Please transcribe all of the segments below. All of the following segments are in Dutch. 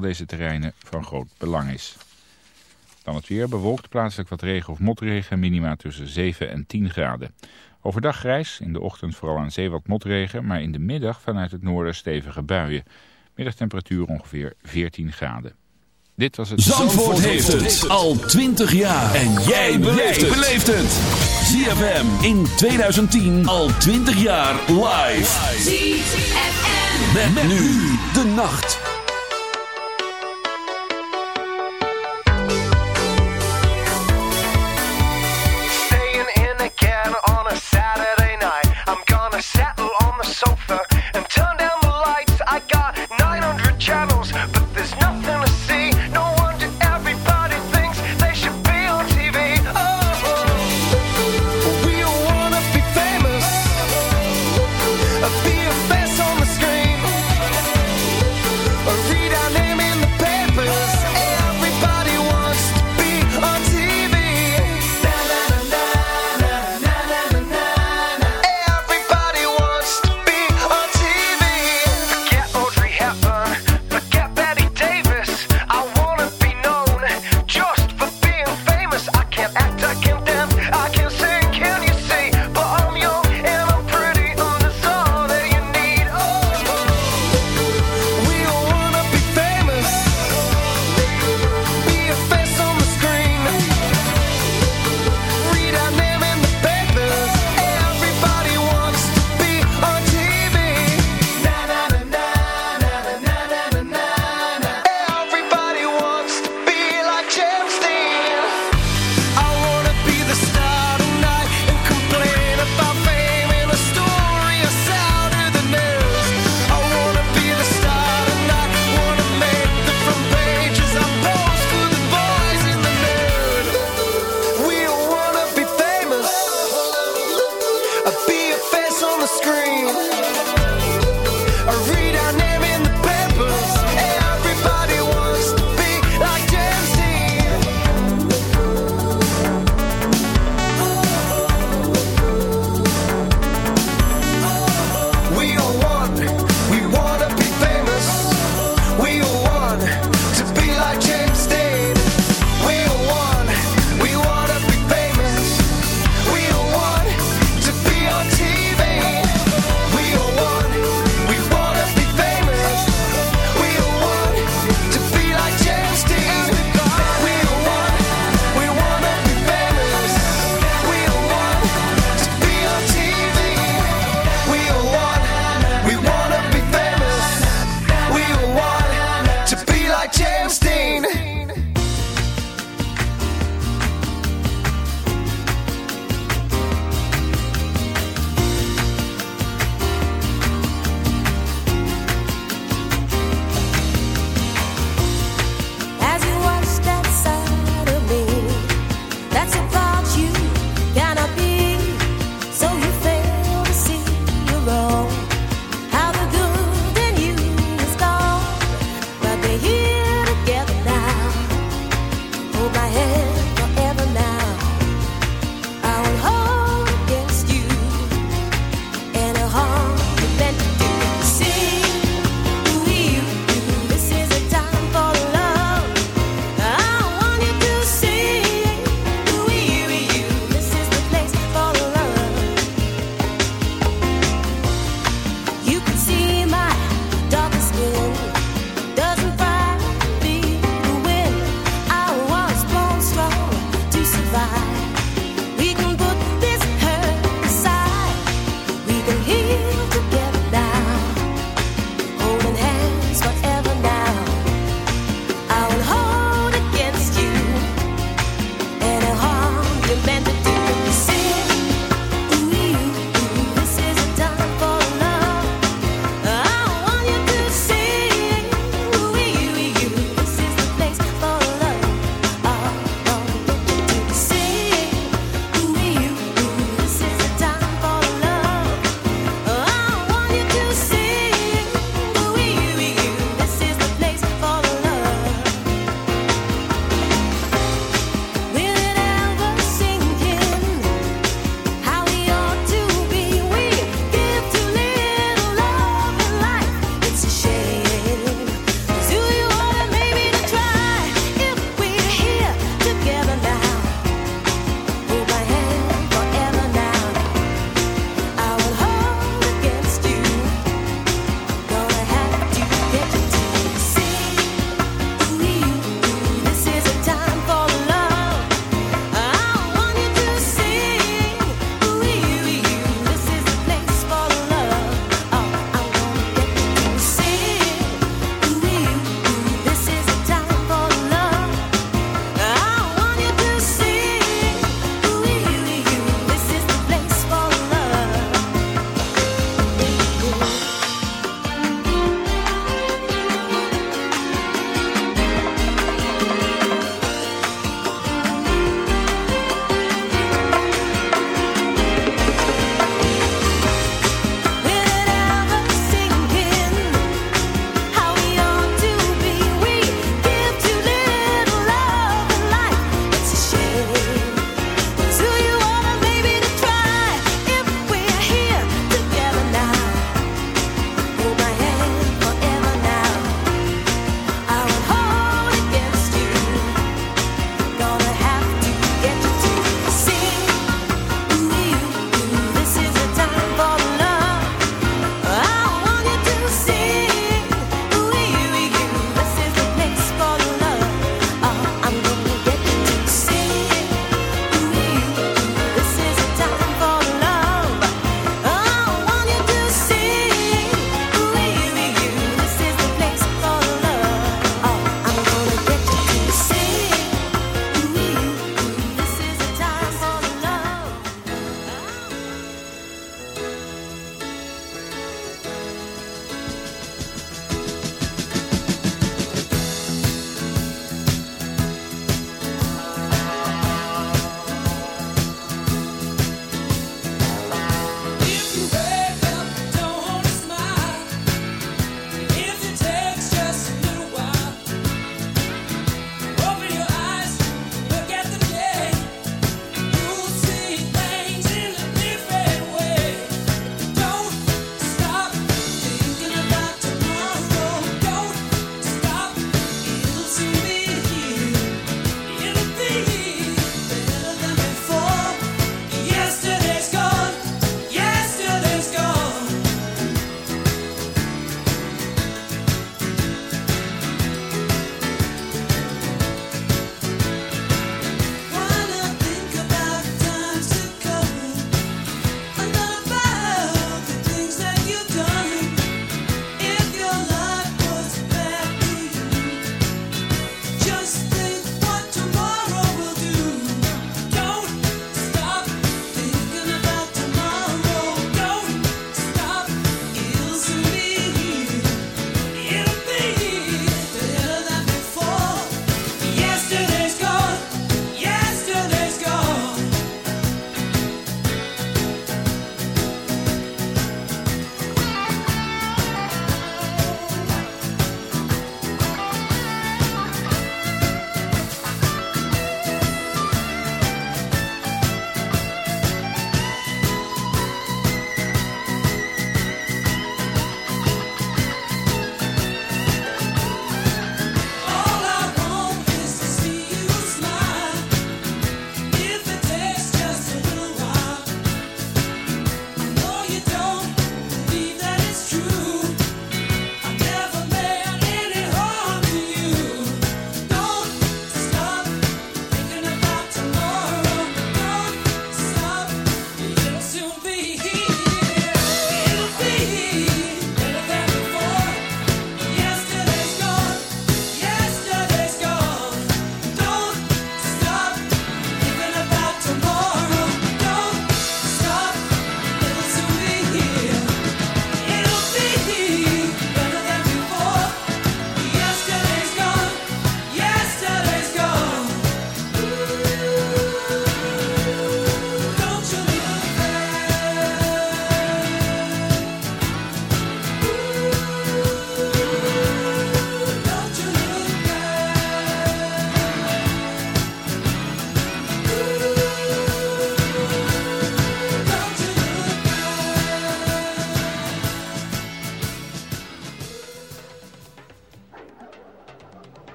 al deze terreinen van groot belang is. Dan het weer bewolkt plaatselijk wat regen of motregen, minima tussen 7 en 10 graden. Overdag grijs, in de ochtend vooral aan zee wat motregen, maar in de middag vanuit het noorden stevige buien. Middagtemperatuur ongeveer 14 graden. Dit was het... Zandvoort, heeft het al 20 jaar. En jij beleeft het. ZFM in 2010 al 20 jaar live. ZFM. Met, nu de nacht.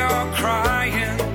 you're crying.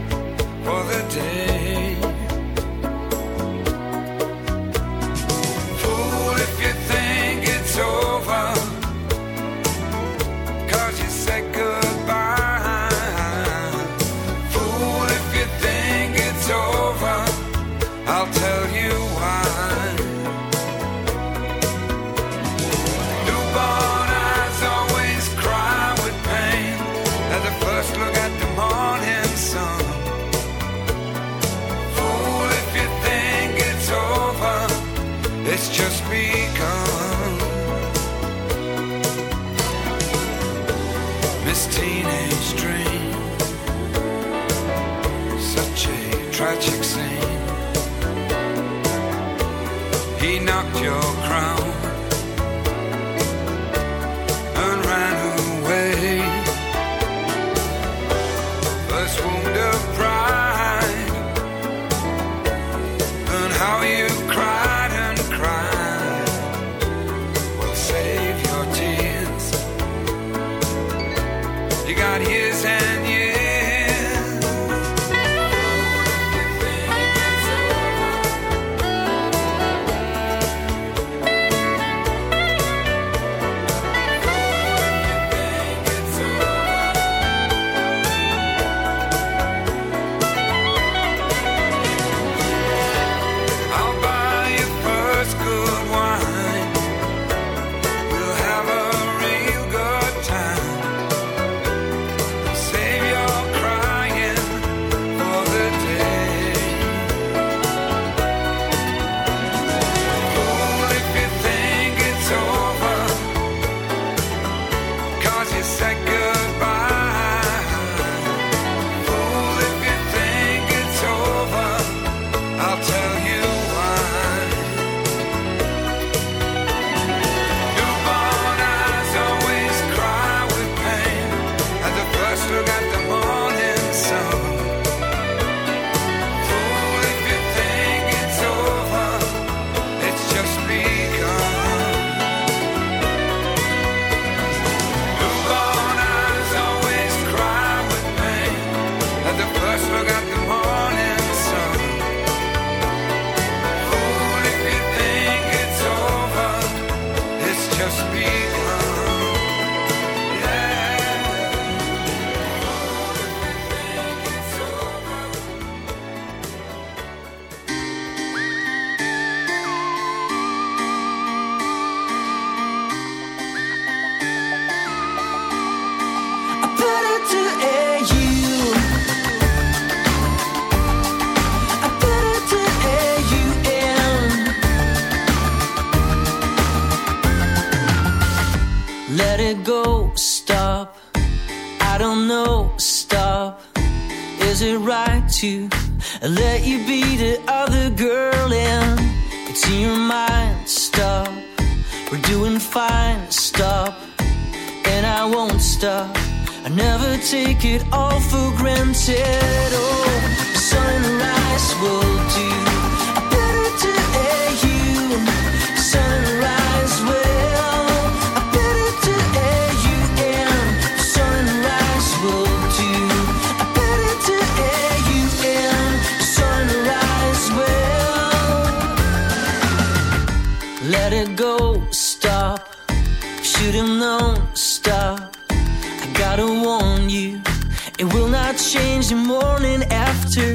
might change the morning after.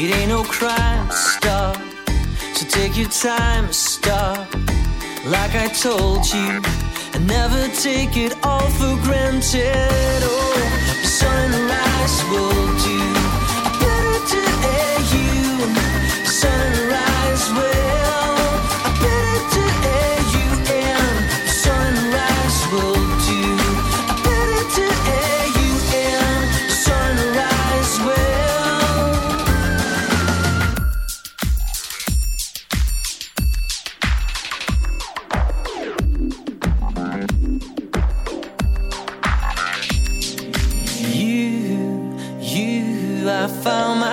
It ain't no crime, stop. So take your time, stop. Like I told you, and never take it all for granted. Oh, the sunrise will do better to you. Sunrise will.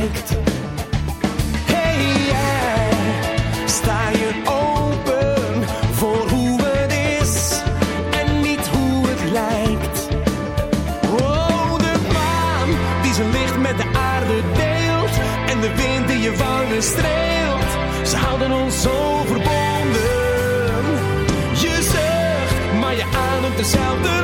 Hey jij, sta je open voor hoe het is en niet hoe het lijkt? Oh, de maan die zijn licht met de aarde deelt en de wind die je wangen streelt. Ze houden ons zo verbonden. Je zucht, maar je ademt dezelfde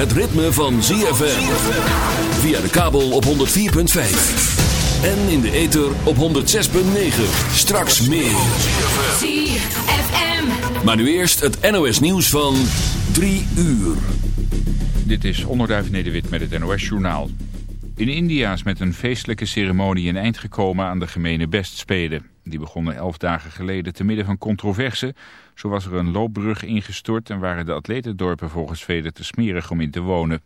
het ritme van ZFM. Via de kabel op 104.5. En in de ether op 106.9. Straks meer. ZFM. Maar nu eerst het NOS nieuws van 3 uur. Dit is Onderduif Nederwit met het NOS Journaal. In India is met een feestelijke ceremonie een eind gekomen aan de gemene bestspelen. Die begonnen elf dagen geleden te midden van controverse. Zo was er een loopbrug ingestort en waren de atletendorpen volgens velen te smerig om in te wonen.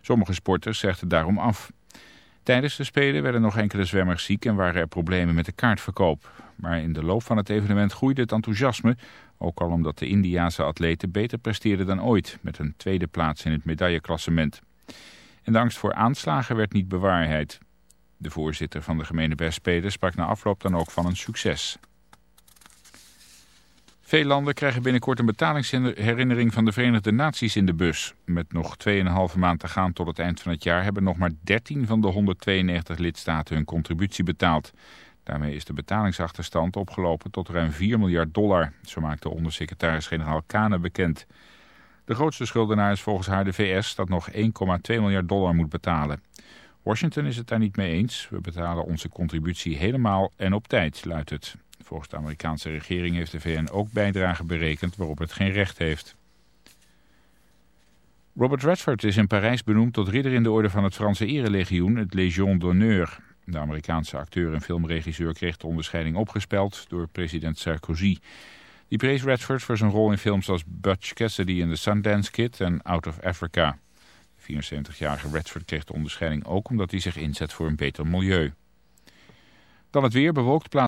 Sommige sporters zegden daarom af. Tijdens de Spelen werden nog enkele zwemmers ziek en waren er problemen met de kaartverkoop. Maar in de loop van het evenement groeide het enthousiasme, ook al omdat de Indiaanse atleten beter presteerden dan ooit, met een tweede plaats in het medailleklassement. En de angst voor aanslagen werd niet bewaarheid. De voorzitter van de gemene bestspelen sprak na afloop dan ook van een succes. Veel landen krijgen binnenkort een betalingsherinnering van de Verenigde Naties in de bus. Met nog 2,5 maand te gaan tot het eind van het jaar hebben nog maar 13 van de 192 lidstaten hun contributie betaald. Daarmee is de betalingsachterstand opgelopen tot ruim 4 miljard dollar, zo maakte ondersecretaris-generaal Kane bekend. De grootste schuldenaar is volgens haar de VS dat nog 1,2 miljard dollar moet betalen. Washington is het daar niet mee eens. We betalen onze contributie helemaal en op tijd, luidt het. Volgens de Amerikaanse regering heeft de VN ook bijdragen berekend waarop het geen recht heeft. Robert Redford is in Parijs benoemd tot ridder in de orde van het Franse erelegioen, het Légion d'honneur. De Amerikaanse acteur en filmregisseur kreeg de onderscheiding opgespeld door president Sarkozy. Die prees Redford voor zijn rol in films als Butch Cassidy in The Sundance Kid en Out of Africa. De 74-jarige Redford kreeg de onderscheiding ook omdat hij zich inzet voor een beter milieu. Dan het weer bewolkt plaats.